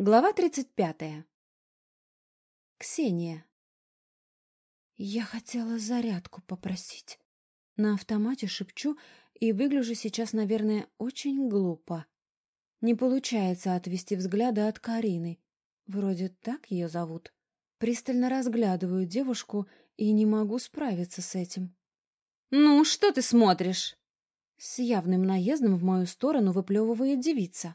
Глава тридцать пятая. Ксения. Я хотела зарядку попросить. На автомате шепчу и выгляжу сейчас, наверное, очень глупо. Не получается отвести взгляда от Карины. Вроде так ее зовут. Пристально разглядываю девушку и не могу справиться с этим. «Ну, что ты смотришь?» С явным наездом в мою сторону выплевывает девица.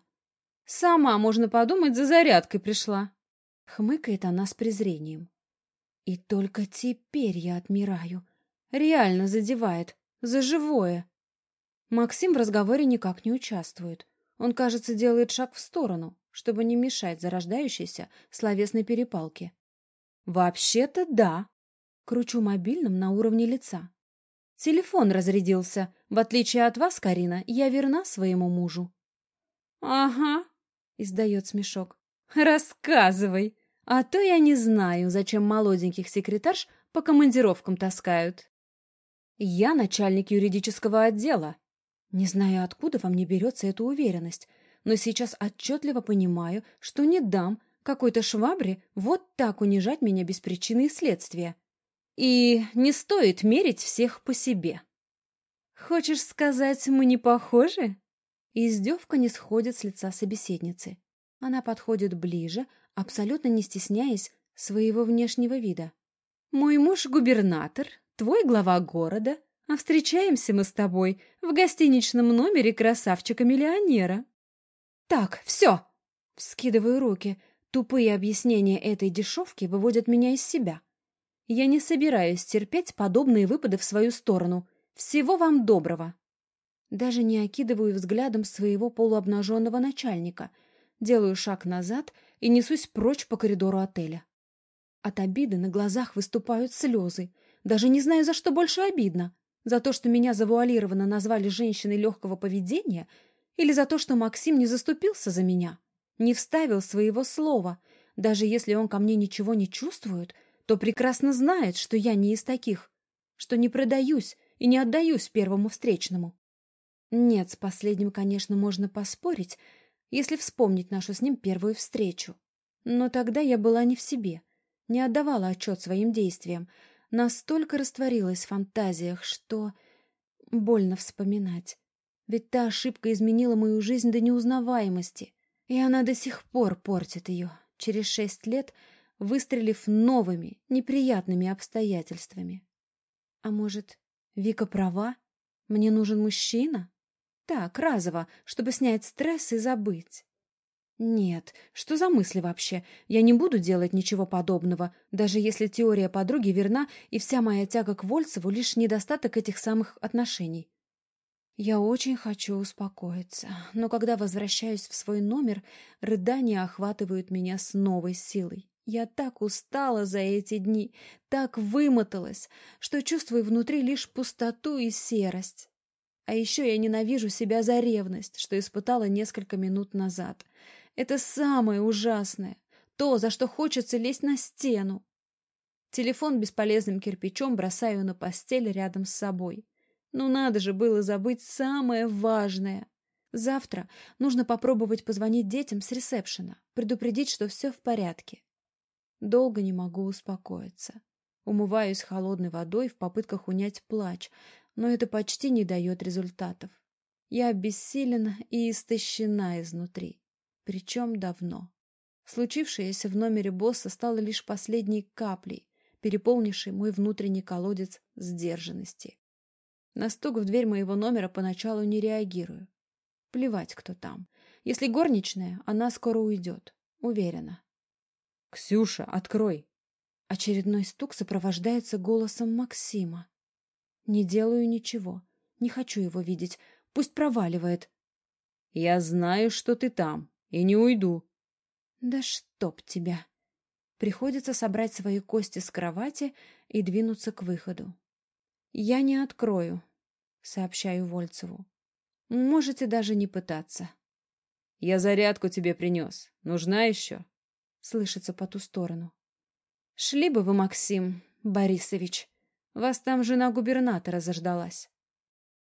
«Сама, можно подумать, за зарядкой пришла!» Хмыкает она с презрением. И только теперь я отмираю. Реально задевает. За живое. Максим в разговоре никак не участвует. Он, кажется, делает шаг в сторону, чтобы не мешать зарождающейся словесной перепалке. «Вообще-то да!» Кручу мобильным на уровне лица. Телефон разрядился. В отличие от вас, Карина, я верна своему мужу. Ага, издает смешок. Рассказывай. А то я не знаю, зачем молоденьких секретарш по командировкам таскают. Я начальник юридического отдела. Не знаю, откуда во мне берется эта уверенность, но сейчас отчетливо понимаю, что не дам какой-то швабре вот так унижать меня без причины и следствия. И не стоит мерить всех по себе. Хочешь сказать, мы не похожи? Издевка не сходит с лица собеседницы. Она подходит ближе, абсолютно не стесняясь своего внешнего вида. Мой муж губернатор, твой глава города, а встречаемся мы с тобой в гостиничном номере красавчика-миллионера. Так, все! Вскидываю руки. Тупые объяснения этой дешевки выводят меня из себя. Я не собираюсь терпеть подобные выпады в свою сторону. Всего вам доброго. Даже не окидываю взглядом своего полуобнаженного начальника. Делаю шаг назад и несусь прочь по коридору отеля. От обиды на глазах выступают слезы. Даже не знаю, за что больше обидно. За то, что меня завуалированно назвали женщиной легкого поведения, или за то, что Максим не заступился за меня, не вставил своего слова, даже если он ко мне ничего не чувствует, то прекрасно знает, что я не из таких, что не продаюсь и не отдаюсь первому встречному. Нет, с последним, конечно, можно поспорить, если вспомнить нашу с ним первую встречу. Но тогда я была не в себе, не отдавала отчет своим действиям, настолько растворилась в фантазиях, что... Больно вспоминать. Ведь та ошибка изменила мою жизнь до неузнаваемости, и она до сих пор портит ее. Через шесть лет выстрелив новыми, неприятными обстоятельствами. А может, Вика права? Мне нужен мужчина? Так, разово, чтобы снять стресс и забыть. Нет, что за мысли вообще? Я не буду делать ничего подобного, даже если теория подруги верна, и вся моя тяга к Вольцеву лишь недостаток этих самых отношений. Я очень хочу успокоиться, но когда возвращаюсь в свой номер, рыдания охватывают меня с новой силой. Я так устала за эти дни, так вымоталась, что чувствую внутри лишь пустоту и серость. А еще я ненавижу себя за ревность, что испытала несколько минут назад. Это самое ужасное, то, за что хочется лезть на стену. Телефон бесполезным кирпичом бросаю на постель рядом с собой. Ну надо же было забыть самое важное. Завтра нужно попробовать позвонить детям с ресепшена, предупредить, что все в порядке. Долго не могу успокоиться. Умываюсь холодной водой в попытках унять плач, но это почти не дает результатов. Я обессилена и истощена изнутри. Причем давно. Случившееся в номере босса стало лишь последней каплей, переполнившей мой внутренний колодец сдержанности. На стук в дверь моего номера поначалу не реагирую. Плевать, кто там. Если горничная, она скоро уйдет. Уверена. «Ксюша, открой!» Очередной стук сопровождается голосом Максима. Не делаю ничего. Не хочу его видеть. Пусть проваливает. «Я знаю, что ты там, и не уйду». «Да чтоб тебя!» Приходится собрать свои кости с кровати и двинуться к выходу. «Я не открою», — сообщаю Вольцеву. «Можете даже не пытаться». «Я зарядку тебе принес. Нужна еще?» слышится по ту сторону. «Шли бы вы, Максим Борисович. Вас там жена губернатора заждалась».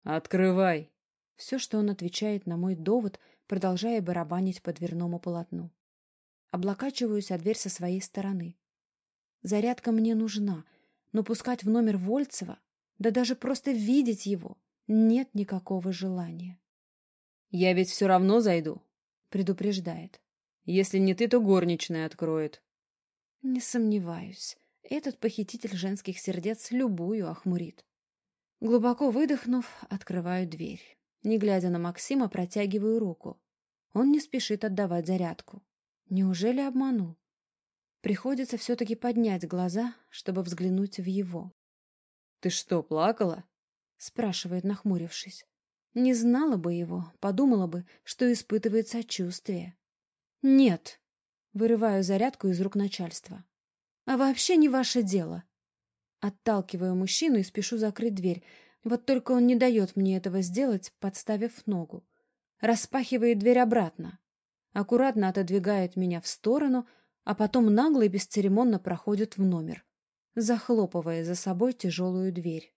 «Открывай!» Все, что он отвечает на мой довод, продолжая барабанить по дверному полотну. облокачиваюсь о дверь со своей стороны. Зарядка мне нужна, но пускать в номер Вольцева, да даже просто видеть его, нет никакого желания. «Я ведь все равно зайду», — предупреждает. «Если не ты, то горничная откроет». Не сомневаюсь, этот похититель женских сердец любую охмурит. Глубоко выдохнув, открываю дверь. Не глядя на Максима, протягиваю руку. Он не спешит отдавать зарядку. Неужели обманул? Приходится все-таки поднять глаза, чтобы взглянуть в его. «Ты что, плакала?» — спрашивает, нахмурившись. Не знала бы его, подумала бы, что испытывает сочувствие. «Нет», — вырываю зарядку из рук начальства. «А вообще не ваше дело». Отталкиваю мужчину и спешу закрыть дверь. Вот только он не дает мне этого сделать, подставив ногу. Распахивает дверь обратно. Аккуратно отодвигает меня в сторону, а потом нагло и бесцеремонно проходит в номер, захлопывая за собой тяжелую дверь.